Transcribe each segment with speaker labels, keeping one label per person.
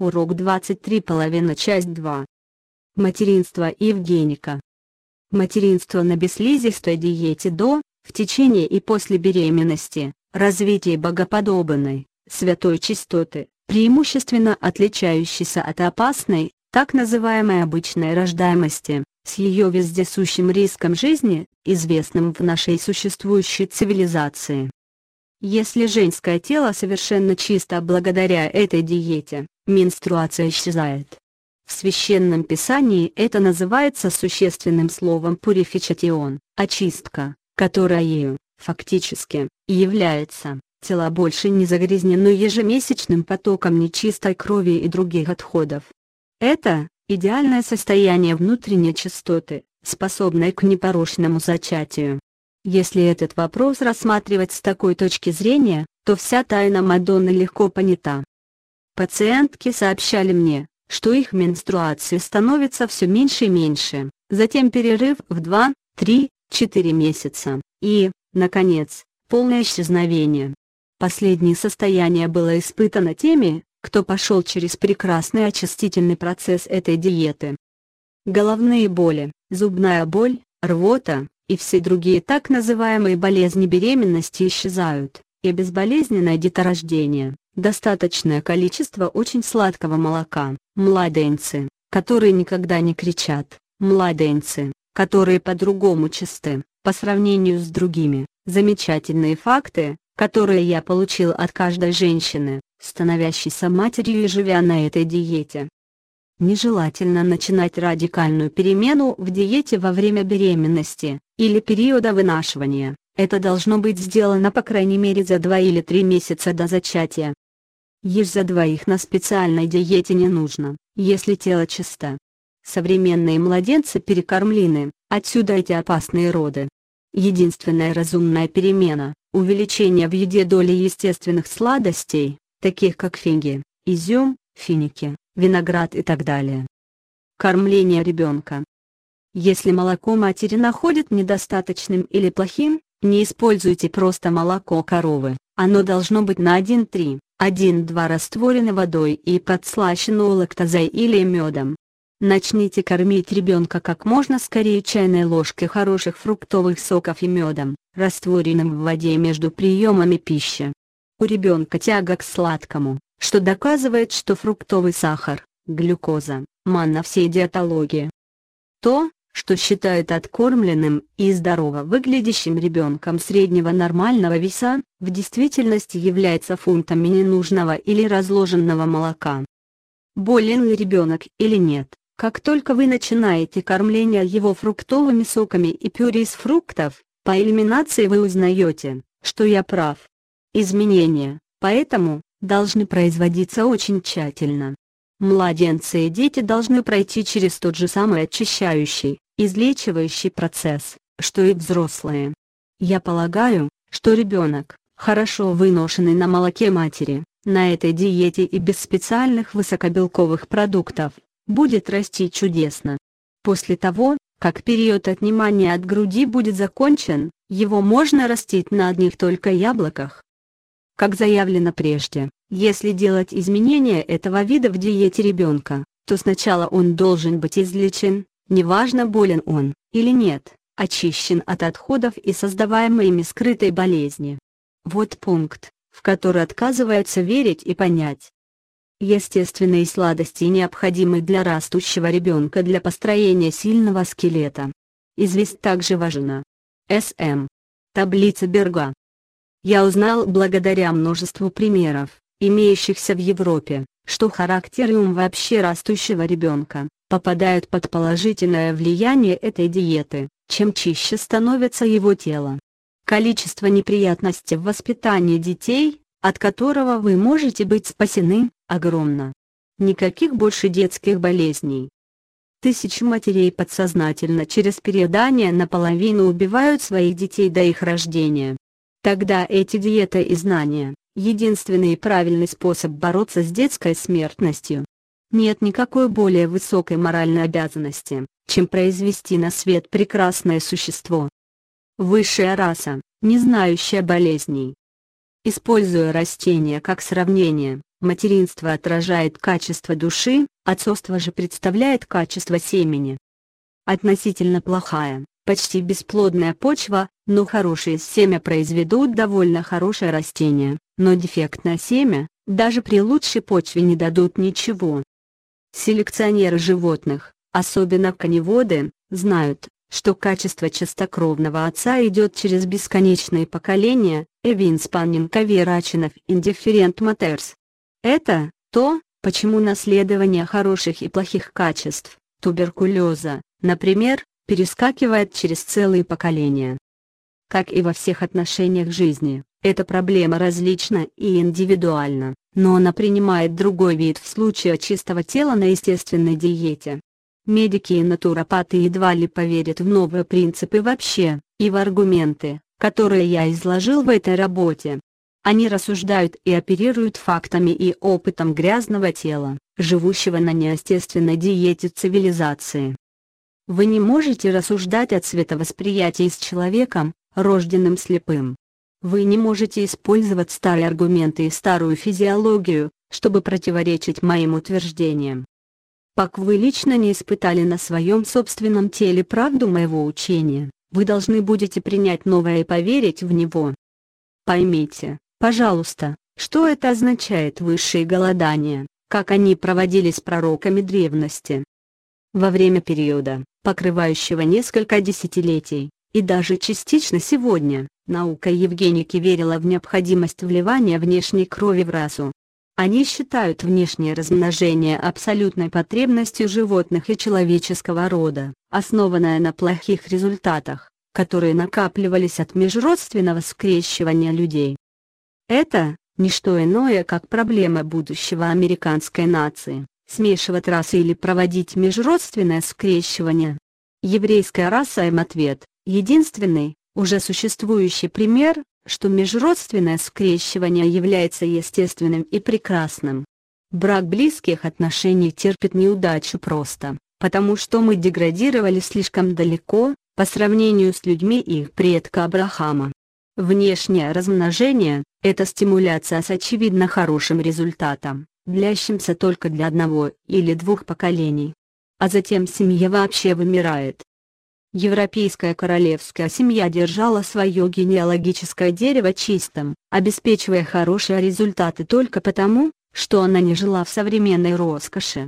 Speaker 1: Урок 23 половина часть 2. Материнство Евгеника. Материнство на бесслизистой диете до, в течение и после беременности, развитие богоподобной, святой чистоты, преимущественно отличающейся от опасной, так называемой обычной рождаемости, с ее вездесущим риском жизни, известным в нашей существующей цивилизации. Если женское тело совершенно чисто благодаря этой диете, менструация исчезает. В священном писании это называется существенным словом пурификатион, очистка, которая ею, фактически, является, тело больше не загрязнено ежемесячным потоком нечистой крови и других отходов. Это, идеальное состояние внутренней чистоты, способное к непорочному зачатию. Если этот вопрос рассматривать с такой точки зрения, то вся тайна Мадонны легко понята. Пациентки сообщали мне, что их менструации становятся все меньше и меньше, затем перерыв в 2, 3, 4 месяца, и, наконец, полное исчезновение. Последнее состояние было испытано теми, кто пошел через прекрасный очистительный процесс этой диеты. Головные боли, зубная боль, рвота, и все другие так называемые болезни беременности исчезают, и безболезненное деторождение, достаточное количество очень сладкого молока, младенцы, которые никогда не кричат, младенцы, которые по-другому чисты, по сравнению с другими, замечательные факты, которые я получил от каждой женщины, становящейся матерью и живя на этой диете. Нежелательно начинать радикальную перемену в диете во время беременности, или периода вынашивания, это должно быть сделано по крайней мере за 2 или 3 месяца до зачатия. Ешь за двоих на специальной диете не нужно, если тело чисто. Современные младенцы перекормлены, отсюда эти опасные роды. Единственная разумная перемена – увеличение в еде доли естественных сладостей, таких как фиги, изюм, финики, виноград и так далее. Кормление ребенка. Если молоко матери находят недостаточным или плохим, не используйте просто молоко коровы, оно должно быть на 1-3, 1-2 растворено водой и подслащено лактозой или медом. Начните кормить ребенка как можно скорее чайной ложкой хороших фруктовых соков и медом, растворенным в воде между приемами пищи. У ребенка тяга к сладкому, что доказывает, что фруктовый сахар, глюкоза, манна всей диетологии. То, что считают откормленным и здорово выглядящим ребенком среднего нормального веса, в действительности является фунтами ненужного или разложенного молока. Болен ли ребенок или нет, как только вы начинаете кормление его фруктовыми соками и пюре из фруктов, по элиминации вы узнаете, что я прав. Изменения, поэтому, должны производиться очень тщательно. Младенцы и дети должны пройти через тот же самый очищающий, излечивающий процесс, что и взрослые. Я полагаю, что ребенок, хорошо выношенный на молоке матери, на этой диете и без специальных высокобелковых продуктов, будет расти чудесно. После того, как период отнимания от груди будет закончен, его можно растить на одних только яблоках. Как заявлено прежде, если делать изменения этого вида в диете ребенка, то сначала он должен быть излечен, неважно болен он или нет, очищен от отходов и создаваемой ими скрытой болезни. Вот пункт, в который отказываются верить и понять. Естественные сладости необходимы для растущего ребенка для построения сильного скелета. Известь также важна. С.М. Таблица Берга. Я узнал благодаря множеству примеров, имеющихся в Европе, что характер и ум вообще растущего ребенка, попадают под положительное влияние этой диеты, чем чище становится его тело. Количество неприятностей в воспитании детей, от которого вы можете быть спасены, огромно. Никаких больше детских болезней. Тысячи матерей подсознательно через переедание наполовину убивают своих детей до их рождения. Тогда эти диета и знания – единственный и правильный способ бороться с детской смертностью. Нет никакой более высокой моральной обязанности, чем произвести на свет прекрасное существо. Высшая раса, не знающая болезней. Используя растения как сравнение, Материнство отражает качество души, отцовство же представляет качество семени. Относительно плохая, почти бесплодная почва, но хорошее семя произведут довольно хорошее растение, но дефектное семя, даже при лучшей почве не дадут ничего. Селекционеры животных, особенно коневоды, знают, что качество чистокровного отца идет через бесконечные поколения, Эвинспаннин Каверачинов Indifferent Matters. Это, то, почему наследование хороших и плохих качеств, туберкулеза, например, перескакивает через целые поколения. Как и во всех отношениях жизни, эта проблема различна и индивидуальна, но она принимает другой вид в случае чистого тела на естественной диете. Медики и натуропаты едва ли поверят в новые принципы вообще, и в аргументы, которые я изложил в этой работе. Они рассуждают и оперируют фактами и опытом грязного тела, живущего на неестественной диете цивилизации. Вы не можете рассуждать о цветовосприятии с человеком, рожденным слепым. Вы не можете использовать старые аргументы и старую физиологию, чтобы противоречить моим утверждениям. Пока вы лично не испытали на своем собственном теле правду моего учения, вы должны будете принять новое и поверить в него. Поймите, пожалуйста, что это означает высшие голодания, как они проводились пророками древности. Во время периода, покрывающего несколько десятилетий, и даже частично сегодня, наука Евгеники верила в необходимость вливания внешней крови в расу, они считают внешнее размножение абсолютной потребностью животных и человеческого рода, основанное на плохих результатах, которые накапливались от межродственного скрещивания людей. Это – не что иное как проблема будущего американской нации, смешивать расы или проводить межродственное скрещивание. Еврейская раса им ответ, единственный, уже существующий пример, что межродственное скрещивание является естественным и прекрасным. Брак близких отношений терпит неудачу просто, потому что мы деградировали слишком далеко, по сравнению с людьми их предка Абрахама. Внешнее размножение – это стимуляция с очевидно хорошим результатом, длящимся только для одного или двух поколений. А затем семья вообще вымирает. Европейская королевская семья держала свое генеалогическое дерево чистым, обеспечивая хорошие результаты только потому, что она не жила в современной роскоши.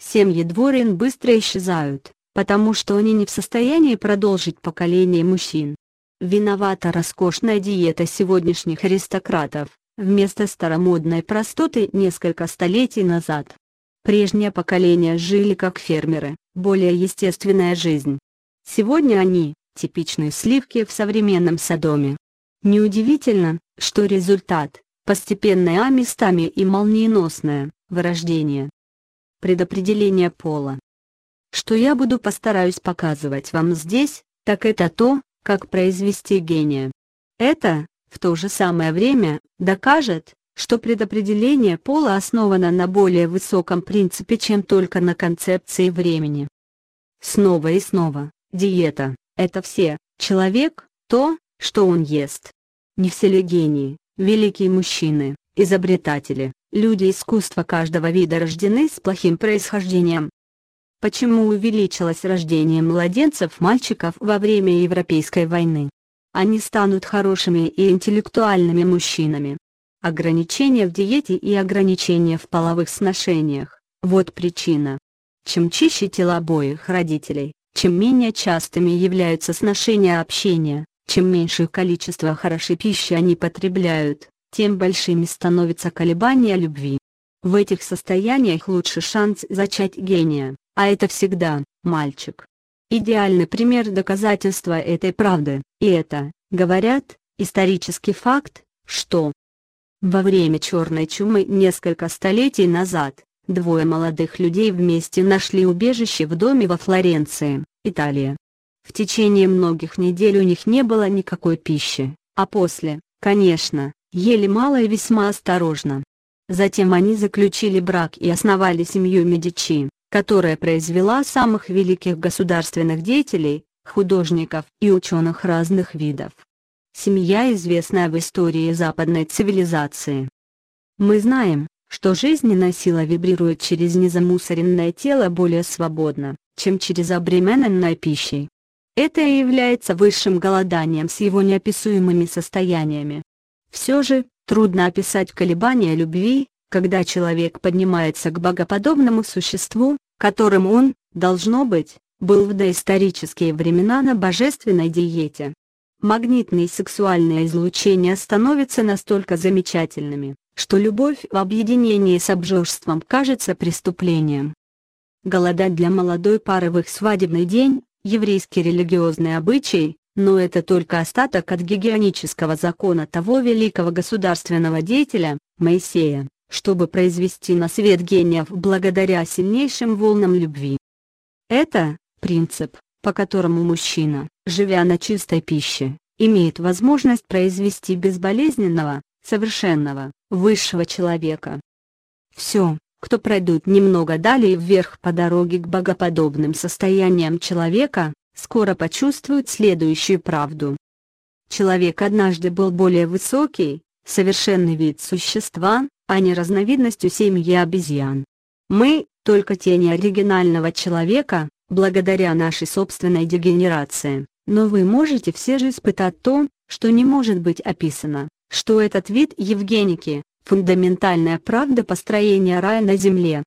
Speaker 1: Семьи дворян быстро исчезают, потому что они не в состоянии продолжить поколение мужчин. Виновата роскошная диета сегодняшних аристократов, вместо старомодной простоты несколько столетий назад. Прежнее поколение жили как фермеры, более естественная жизнь. Сегодня они – типичные сливки в современном Содоме. Неудивительно, что результат – постепенное а местами и молниеносное вырождение. Предопределение пола. Что я буду постараюсь показывать вам здесь, так это то, как произвести гения. Это, в то же самое время, докажет, что предопределение пола основано на более высоком принципе, чем только на концепции времени. Снова и снова, Диета – это все, человек, то, что он ест. Не все ли гении, великие мужчины, изобретатели, люди искусства каждого вида рождены с плохим происхождением. Почему увеличилось рождение младенцев-мальчиков во время Европейской войны? Они станут хорошими и интеллектуальными мужчинами. Ограничения в диете и ограничения в половых сношениях – вот причина. Чем чище тела обоих родителей, чем менее частыми являются сношения общения, чем меньшее количество хорошей пищи они потребляют, тем большими становятся колебания любви. В этих состояниях лучше шанс зачать гения, а это всегда мальчик. Идеальный пример доказательства этой правды, и это, говорят, исторический факт, что во время черной чумы несколько столетий назад, Двое молодых людей вместе нашли убежище в доме во Флоренции, Италия. В течение многих недель у них не было никакой пищи, а после, конечно, ели мало и весьма осторожно. Затем они заключили брак и основали семью Медичи, которая произвела самых великих государственных деятелей, художников и ученых разных видов. Семья известная в истории западной цивилизации. Мы знаем, что жизненная сила вибрирует через незамусоренное тело более свободно, чем через обремененное пищей. Это и является высшим голоданием с его неописуемыми состояниями. Все же, трудно описать колебания любви, когда человек поднимается к богоподобному существу, которым он, должно быть, был в доисторические времена на божественной диете. Магнитные сексуальные излучения становятся настолько замечательными, что любовь в объединении с обжорством кажется преступлением. Голодать для молодой пары в их свадебный день – еврейский религиозный обычай, но это только остаток от гигиенического закона того великого государственного деятеля, Моисея, чтобы произвести на свет гениев благодаря сильнейшим волнам любви. Это – принцип, по которому мужчина, живя на чистой пище, имеет возможность произвести безболезненного, совершенного, высшего человека. Все, кто пройдут немного далее вверх по дороге к богоподобным состояниям человека, скоро почувствуют следующую правду. Человек однажды был более высокий, совершенный вид существа, а не разновидностью семьи обезьян. Мы – только тени оригинального человека, благодаря нашей собственной дегенерации, но вы можете все же испытать то, что не может быть описано что этот вид Евгеники – фундаментальная правда построения рая на Земле.